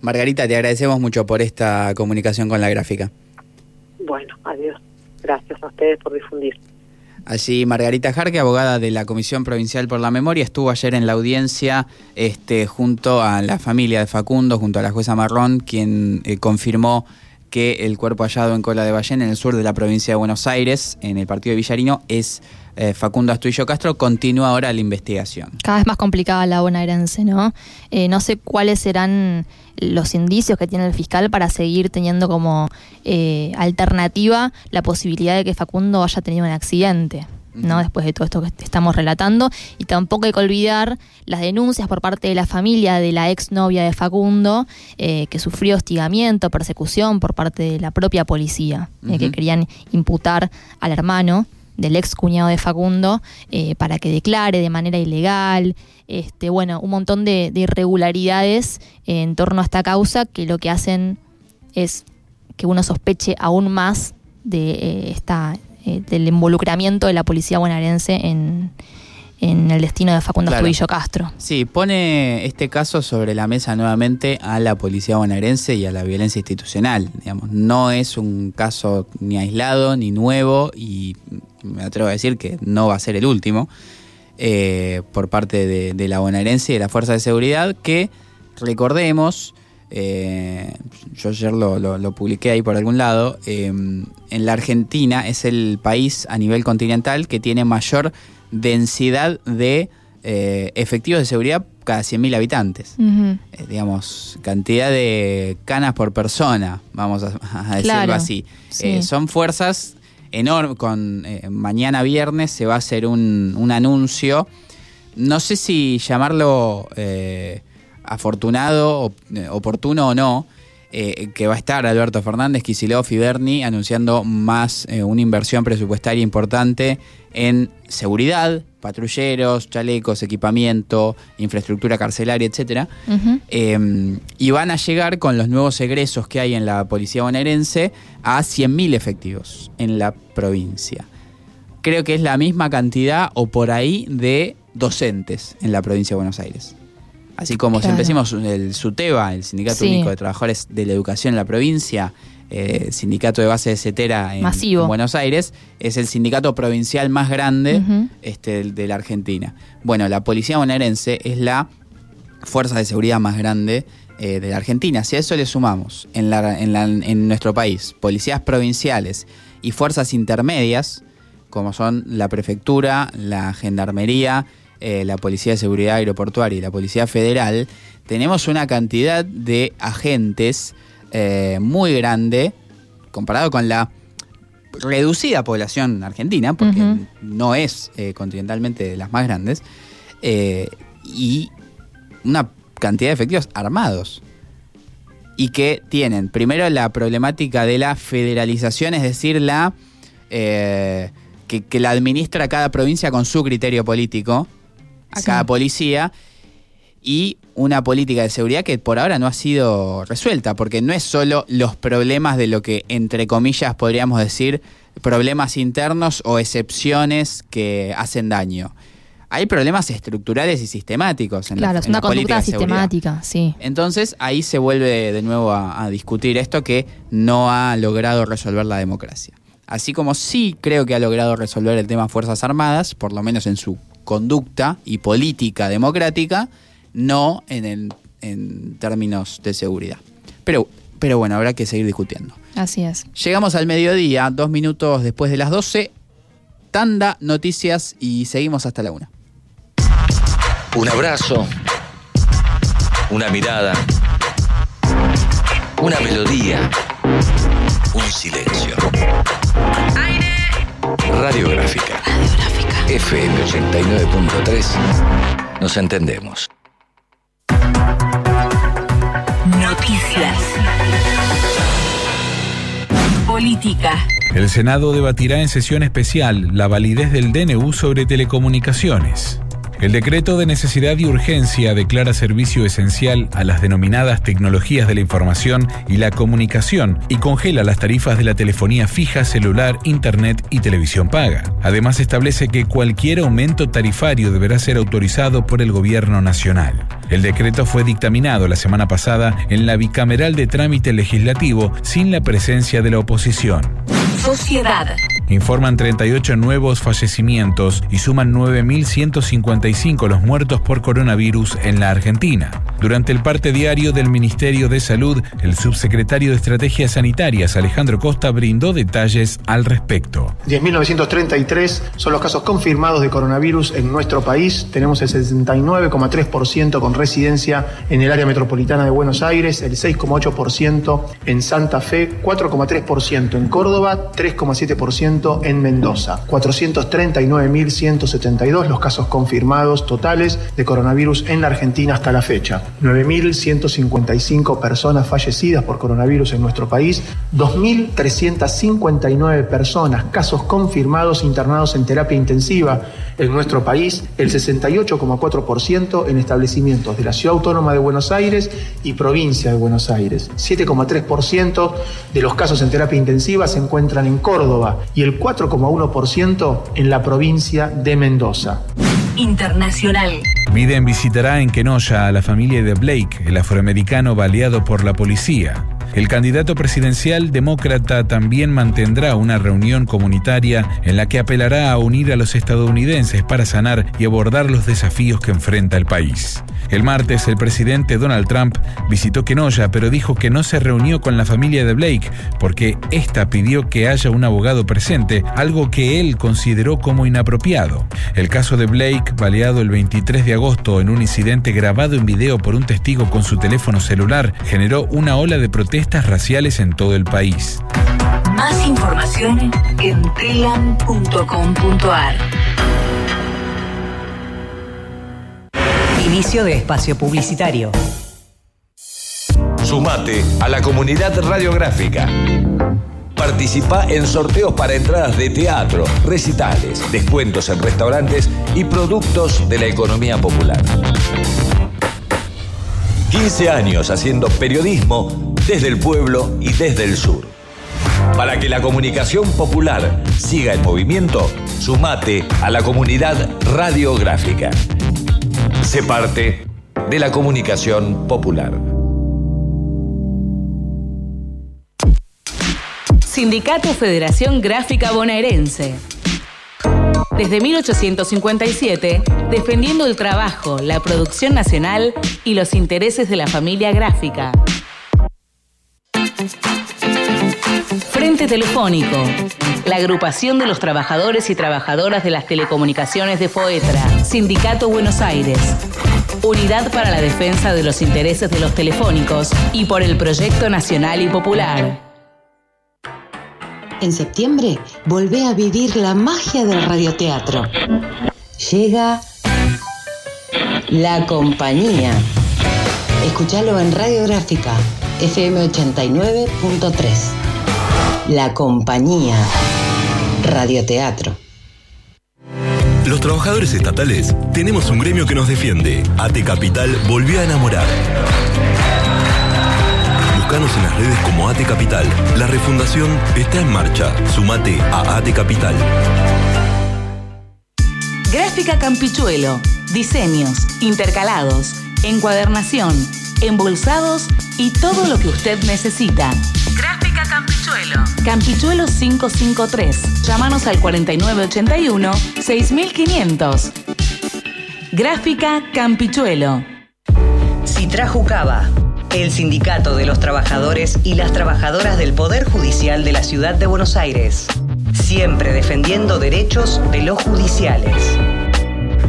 Margarita, te agradecemos mucho por esta comunicación con la gráfica. Bueno, adiós. Gracias a ustedes por difundir. Allí Margarita Jarque, abogada de la Comisión Provincial por la Memoria, estuvo ayer en la audiencia este, junto a la familia de Facundo, junto a la jueza Marrón, quien eh, confirmó que el cuerpo hallado en Cola de Ballén, en el sur de la provincia de Buenos Aires, en el partido de Villarino, es eh, Facundo Astuillo Castro. Continúa ahora la investigación. Cada vez más complicada la bonaerense, ¿no? Eh, no sé cuáles serán los indicios que tiene el fiscal para seguir teniendo como eh, alternativa la posibilidad de que Facundo haya tenido un accidente. ¿No? Después de todo esto que estamos relatando. Y tampoco hay que olvidar las denuncias por parte de la familia de la exnovia de Facundo, eh, que sufrió hostigamiento, persecución por parte de la propia policía, eh, que querían imputar al hermano del ex cuñado de Facundo eh, para que declare de manera ilegal, este, bueno, un montón de, de irregularidades en torno a esta causa que lo que hacen es que uno sospeche aún más de esta eh, del involucramiento de la policía bonaerense en, en el destino de Facundo claro. Castro. Sí, pone este caso sobre la mesa nuevamente a la policía bonaerense y a la violencia institucional. Digamos, no es un caso ni aislado ni nuevo y me atrevo a decir que no va a ser el último eh, por parte de, de la bonaerense y de la fuerza de seguridad que recordemos eh, yo ayer lo, lo, lo, publiqué ahí por algún lado, eh, en la Argentina es el país a nivel continental que tiene mayor densidad de eh, efectivos de seguridad cada 100.000 habitantes. Uh -huh. digamos, cantidad de canas por persona, vamos a, a decirlo Claro, así. sí. Son fuerzas enormes. Con mañana viernes se va a hacer un, un anuncio. No sé si llamarlo afortunado, eh, oportuno o no, eh, que va a estar Alberto Fernández, Kicillof y Berni anunciando más eh, una inversión presupuestaria importante en seguridad, patrulleros, chalecos, equipamiento, infraestructura carcelaria, etcétera. Ujú. Eh, y van a llegar con los nuevos egresos que hay en la policía bonaerense a 100.000 efectivos en la provincia. Creo que es la misma cantidad o por ahí de docentes en la provincia de Buenos Aires. Así como Claro. siempre decimos, el SUTEBA, el Sindicato Sí. Único de Trabajadores de la Educación en la provincia, eh, sindicato de base de CETERA en, Buenos Aires, es el sindicato provincial más grande este, de la Argentina. Bueno, la policía bonaerense es la fuerza de seguridad más grande eh, de la Argentina. Si a eso le sumamos en, la- en la- en nuestro país policías provinciales y fuerzas intermedias, como son la prefectura, la gendarmería, eh, la policía de seguridad aeroportuaria y la policía federal, tenemos una cantidad de agentes eh, muy grande comparado con la reducida población argentina, porque no es eh, continentalmente de las más grandes, y una cantidad de efectivos armados. Y que tienen, primero, la problemática de la federalización, es decir, la eh, que, que la administra cada provincia con su criterio político, a Sí. cada policía, y una política de seguridad que por ahora no ha sido resuelta, porque no es solo los problemas de lo que, entre comillas, podríamos decir, problemas internos o excepciones que hacen daño. Hay problemas estructurales y sistemáticos en la, Claro, es una conducta sistemática, sí. Entonces ahí se vuelve de nuevo a, a discutir esto que no ha logrado resolver la democracia. Así como sí creo que ha logrado resolver el tema Fuerzas Armadas, por lo menos en su conducta y política democrática, no en, el- en términos de seguridad. Pero, pero bueno, habrá que seguir discutiendo. Así es. Llegamos al mediodía, dos minutos después de las 12. Tanda, noticias y seguimos hasta la una. Un abrazo, una mirada, una melodía, un silencio. Radiográfica. FM 89.3. Nos entendemos. Noticias. Política. El Senado debatirá en sesión especial la validez del DNU sobre telecomunicaciones. El decreto de necesidad y urgencia declara servicio esencial a las denominadas tecnologías de la información y la comunicación y congela las tarifas de la telefonía fija, celular, internet y televisión paga. Además establece que cualquier aumento tarifario deberá ser autorizado por el gobierno nacional. El decreto fue dictaminado la semana pasada en la bicameral de trámite legislativo sin la presencia de la oposición. Sociedad. Informan 38 nuevos fallecimientos y suman 9.155 los muertos por coronavirus en la Argentina. Durante el parte diario del Ministerio de Salud, el subsecretario de Estrategias Sanitarias, Alejandro Costa, brindó detalles al respecto. 10.933 son los casos confirmados de coronavirus en nuestro país. Tenemos el 69,3% con residencia en el área metropolitana de Buenos Aires, el 6,8% en Santa Fe, 4,3% en Córdoba, 3,7% en Mendoza. 439.172 los casos confirmados totales de coronavirus en la Argentina hasta la fecha. 9.155 personas fallecidas por coronavirus en nuestro país, 2.359 personas, casos confirmados internados en terapia intensiva en nuestro país, el 68,4% en establecimientos de la Ciudad Autónoma de Buenos Aires y provincia de Buenos Aires. 7,3% de los casos en terapia intensiva se encuentran en Córdoba y el 4,1% en la provincia de Mendoza. Internacional. Biden visitará en Kenosha a la familia de Blake, el afroamericano baleado por la policía. El candidato presidencial demócrata también mantendrá una reunión comunitaria en la que apelará a unir a los estadounidenses para sanar y abordar los desafíos que enfrenta el país. El martes, el presidente Donald Trump visitó Kenosha, pero dijo que no se reunió con la familia de Blake porque ésta pidió que haya un abogado presente, algo que él consideró como inapropiado. El caso de Blake, baleado el 23 de agosto en un incidente grabado en video por un testigo con su teléfono celular, generó una ola de protestas raciales en todo el país. Más información en telam.com.ar. Inicio de espacio publicitario. Sumate a la comunidad radiográfica. Participa en sorteos para entradas de teatro, recitales, descuentos en restaurantes y productos de la economía popular. 15 años haciendo periodismo desde el pueblo y desde el sur. Para que la comunicación popular siga en movimiento, sumate a la comunidad radiográfica. Sé parte de la comunicación popular. Sindicato Federación Gráfica Bonaerense. Desde 1857, defendiendo el trabajo, la producción nacional y los intereses de la familia gráfica. Telefónico, la agrupación de los trabajadores y trabajadoras de las telecomunicaciones de FOETRA, Sindicato Buenos Aires. Unidad para la defensa de los intereses de los telefónicos y por el proyecto nacional y popular. En septiembre, volvé a vivir la magia del radioteatro. Llega La Compañía. Escúchalo en Radiográfica, FM 89.3. La Compañía. Radioteatro. Los trabajadores estatales tenemos un gremio que nos defiende. AT Capital volvió a enamorar. Buscanos en las redes como AT Capital. La refundación está en marcha. Sumate a AT Capital. Gráfica Campichuelo. Diseños, intercalados, encuadernación, embolsados y todo lo que usted necesita. Gráfica Campichuelo. Campichuelo 553. Llámanos al 4981 6500. Gráfica Campichuelo. Citrajucaba, el sindicato de los trabajadores y las trabajadoras del Poder Judicial de la Ciudad de Buenos Aires. Siempre defendiendo derechos de los judiciales.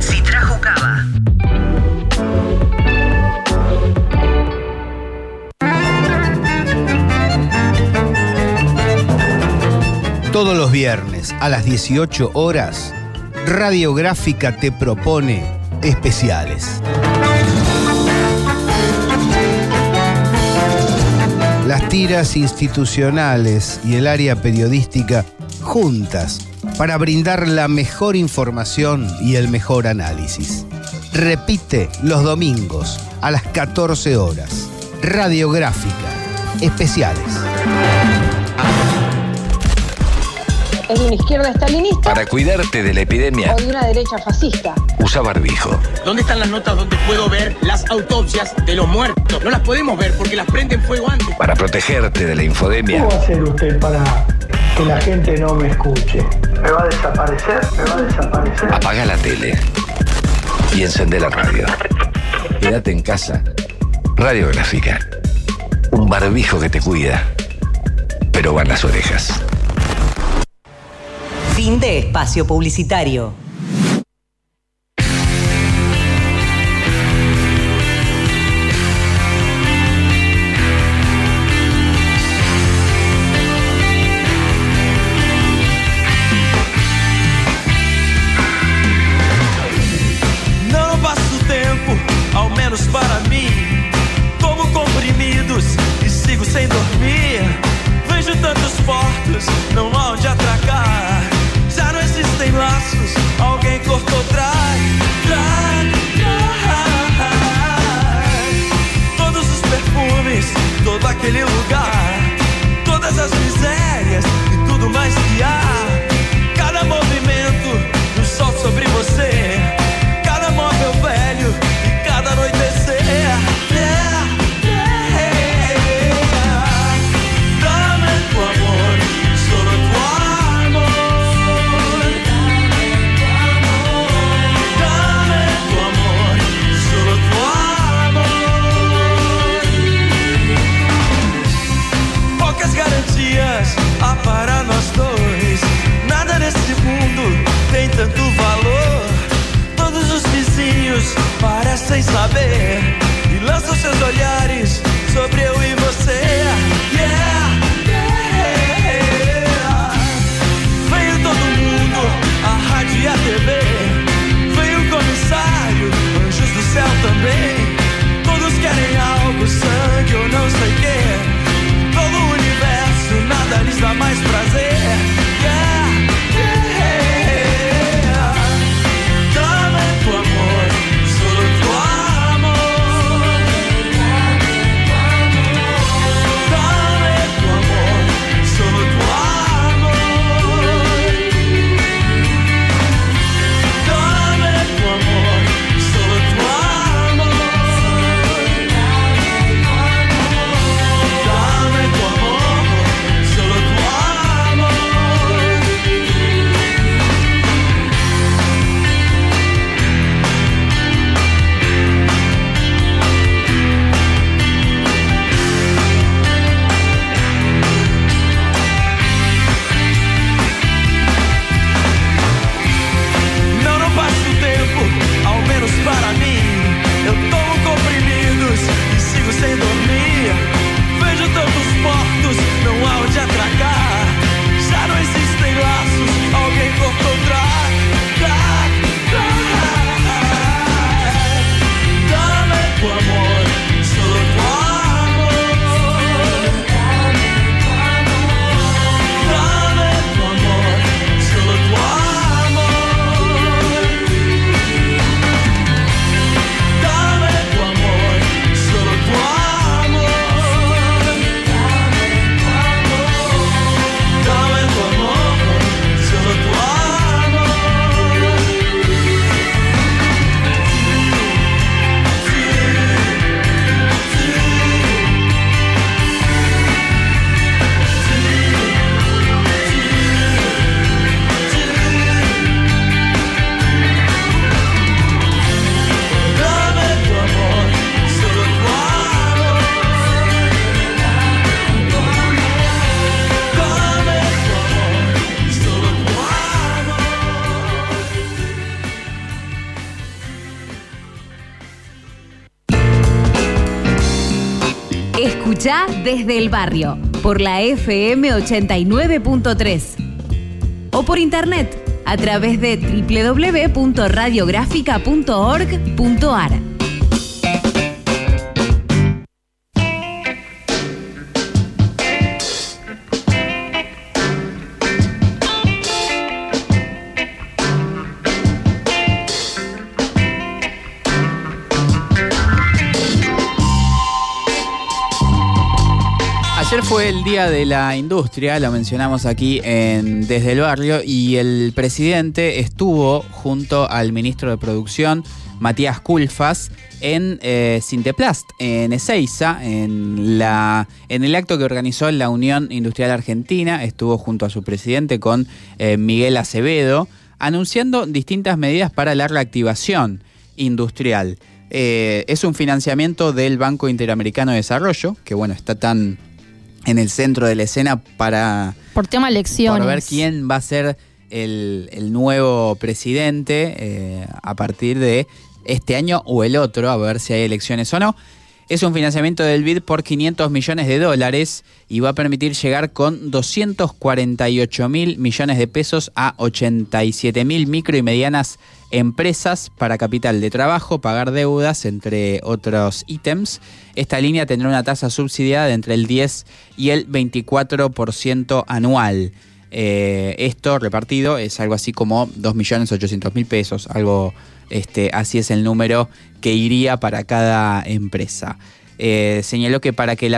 Citrajucaba. Todos los viernes a las 18 horas, Radiográfica te propone especiales. Las tiras institucionales y el área periodística juntas para brindar la mejor información y el mejor análisis. repite los domingos a las 14 horas. Radiográfica. Especiales. ¿Es de una izquierda estalinista Para cuidarte de la epidemia, o de una derecha fascista? usa barbijo. ¿Dónde están las notas donde puedo ver las autopsias de los muertos? No las podemos ver porque las prenden fuego antes. Para protegerte de la infodemia, ¿Cómo va a hacer usted para que la gente no me escuche? ¿Me va a desaparecer? ¿Me va a desaparecer? apaga la tele y encende la radio. Quédate en casa. Radiográfica. Un barbijo que te cuida, pero van las orejas. De espacio publicitario. Todo aquele lugar. Todas as misérias e tudo mais que há. Cada movimento do sol sobre você. Escuchá desde el barrio por la FM 89.3 o por internet a través de www.radiográfica.org.ar. fue el Día de la Industria, lo mencionamos aquí en Desde el Barrio, y el presidente estuvo junto al ministro de Producción, Matías Culfas, en eh, Sinteplast, en Ezeiza, en, la, en el acto que organizó la Unión Industrial Argentina. Estuvo junto a su presidente con eh, Miguel Acevedo, anunciando distintas medidas para la reactivación industrial. Eh, es un financiamiento del Banco Interamericano de Desarrollo, que bueno, está tan en el centro de la escena para... Por tema elecciones. Por ver quién va a ser el, el nuevo presidente eh, a partir de este año o el otro, a ver si hay elecciones o no. Es un financiamiento del BID por 500 millones de dólares y va a permitir llegar con 248 mil millones de pesos a 87 mil micro y medianas empresas para capital de trabajo, pagar deudas, entre otros ítems. Esta línea tendrá una tasa subsidiada de entre el 10 y el 24% anual. Eh, esto repartido es algo así como 2.800.000 pesos, algo este, así es el número que iría para cada empresa. Eh, señaló que para que la